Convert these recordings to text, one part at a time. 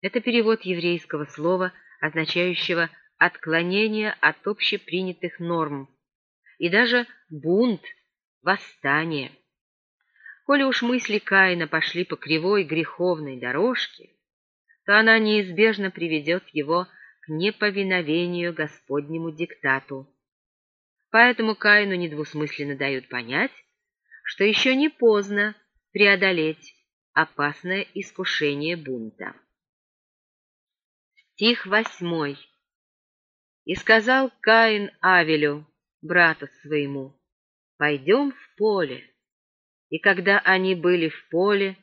Это перевод еврейского слова, означающего отклонение от общепринятых норм, и даже бунт, восстание. Коли уж мысли Каина пошли по кривой греховной дорожке, то она неизбежно приведет его к неповиновению Господнему диктату. Поэтому Каину недвусмысленно дают понять, что еще не поздно преодолеть опасное искушение бунта. Стих восьмой. «И сказал Каин Авелю, брату своему, пойдем в поле. И когда они были в поле,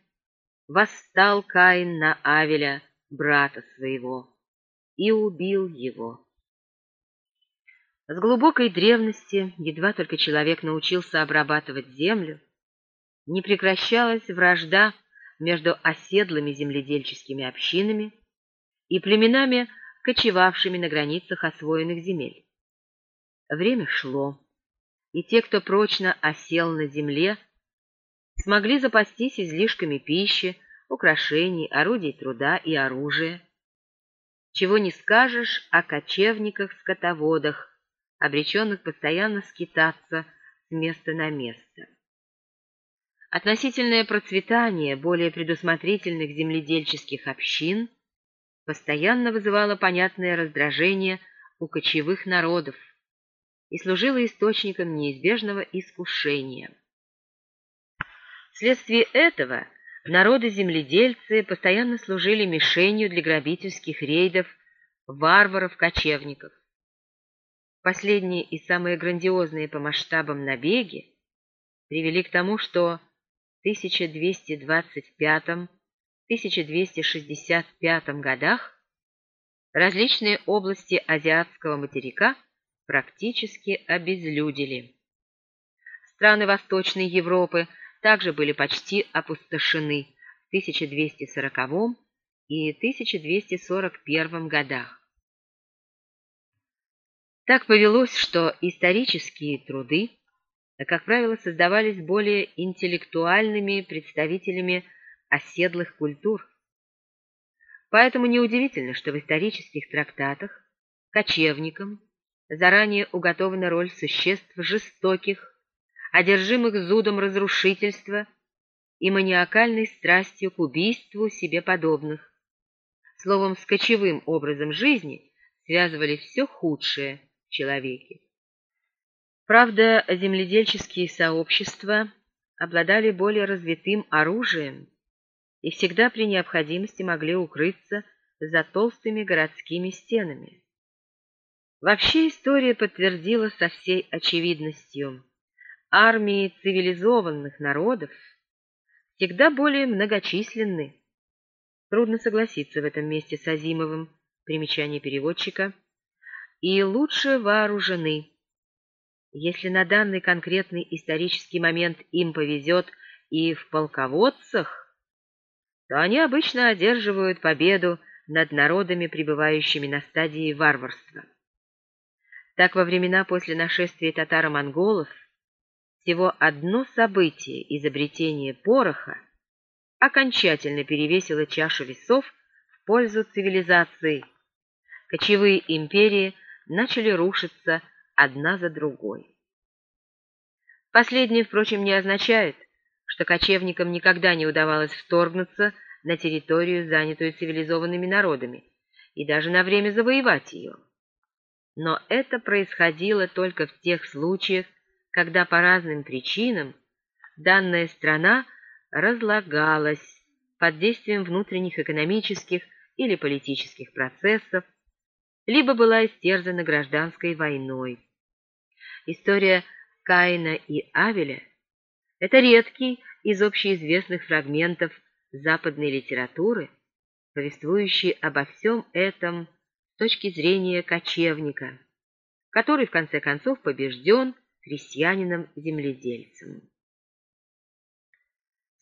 восстал Каин на Авеля, брата своего, и убил его. С глубокой древности, едва только человек научился обрабатывать землю, не прекращалась вражда между оседлыми земледельческими общинами и племенами, кочевавшими на границах освоенных земель. Время шло, и те, кто прочно осел на земле, смогли запастись излишками пищи, украшений, орудий труда и оружия. Чего не скажешь о кочевниках-скотоводах, обреченных постоянно скитаться с места на место. Относительное процветание более предусмотрительных земледельческих общин постоянно вызывало понятное раздражение у кочевых народов и служило источником неизбежного искушения. Вследствие этого народы-земледельцы постоянно служили мишенью для грабительских рейдов варваров-кочевников. Последние и самые грандиозные по масштабам набеги привели к тому, что в 1225-1265 годах различные области азиатского материка практически обезлюдили. Страны Восточной Европы также были почти опустошены в 1240 и 1241 годах. Так повелось, что исторические труды, как правило, создавались более интеллектуальными представителями оседлых культур. Поэтому неудивительно, что в исторических трактатах кочевникам заранее уготована роль существ жестоких, одержимых зудом разрушительства и маниакальной страстью к убийству себе подобных. Словом, с кочевым образом жизни связывали все худшее в человеке. Правда, земледельческие сообщества обладали более развитым оружием и всегда при необходимости могли укрыться за толстыми городскими стенами. Вообще история подтвердила со всей очевидностью – армии цивилизованных народов всегда более многочисленны. Трудно согласиться в этом месте с Азимовым, примечание переводчика, и лучше вооружены. Если на данный конкретный исторический момент им повезет и в полководцах, то они обычно одерживают победу над народами, пребывающими на стадии варварства. Так во времена после нашествия татаро-монголов всего одно событие изобретения пороха окончательно перевесило чашу весов в пользу цивилизации. Кочевые империи начали рушиться одна за другой. Последнее, впрочем, не означает, что кочевникам никогда не удавалось вторгнуться на территорию, занятую цивилизованными народами, и даже на время завоевать ее. Но это происходило только в тех случаях, когда по разным причинам данная страна разлагалась под действием внутренних экономических или политических процессов, либо была истерзана гражданской войной. История Каина и Авеля – это редкий из общеизвестных фрагментов западной литературы, повествующий обо всем этом с точки зрения кочевника, который в конце концов побежден крестьянином-земледельцем.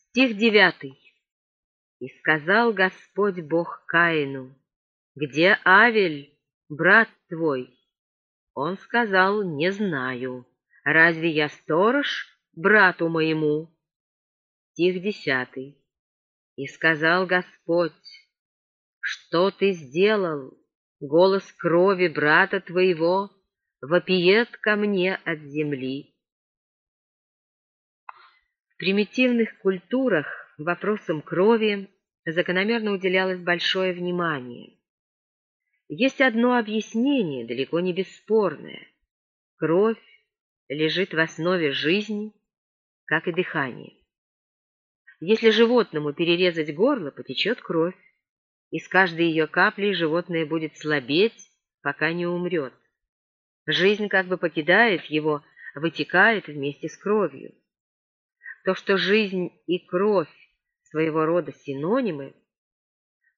Стих девятый. «И сказал Господь Бог Каину, где Авель, брат твой?» Он сказал, «Не знаю. Разве я сторож брату моему?» Стих десятый. «И сказал Господь, что ты сделал? Голос крови брата твоего вопиет ко мне от земли. В примитивных культурах вопросам крови закономерно уделялось большое внимание. Есть одно объяснение, далеко не бесспорное. Кровь лежит в основе жизни, как и дыхание. Если животному перерезать горло, потечет кровь, и с каждой ее каплей животное будет слабеть, пока не умрет. Жизнь как бы покидает его, вытекает вместе с кровью. То, что жизнь и кровь своего рода синонимы,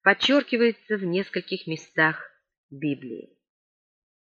подчеркивается в нескольких местах Библии.